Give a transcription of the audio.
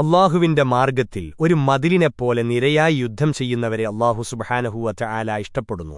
അള്ളാഹുവിന്റെ മാർഗത്തിൽ ഒരു മതിലിനെപ്പോലെ നിരയായി യുദ്ധം ചെയ്യുന്നവരെ അള്ളാഹു സുബഹാനഹൂവറ്റ ആല ഇഷ്ടപ്പെടുന്നു.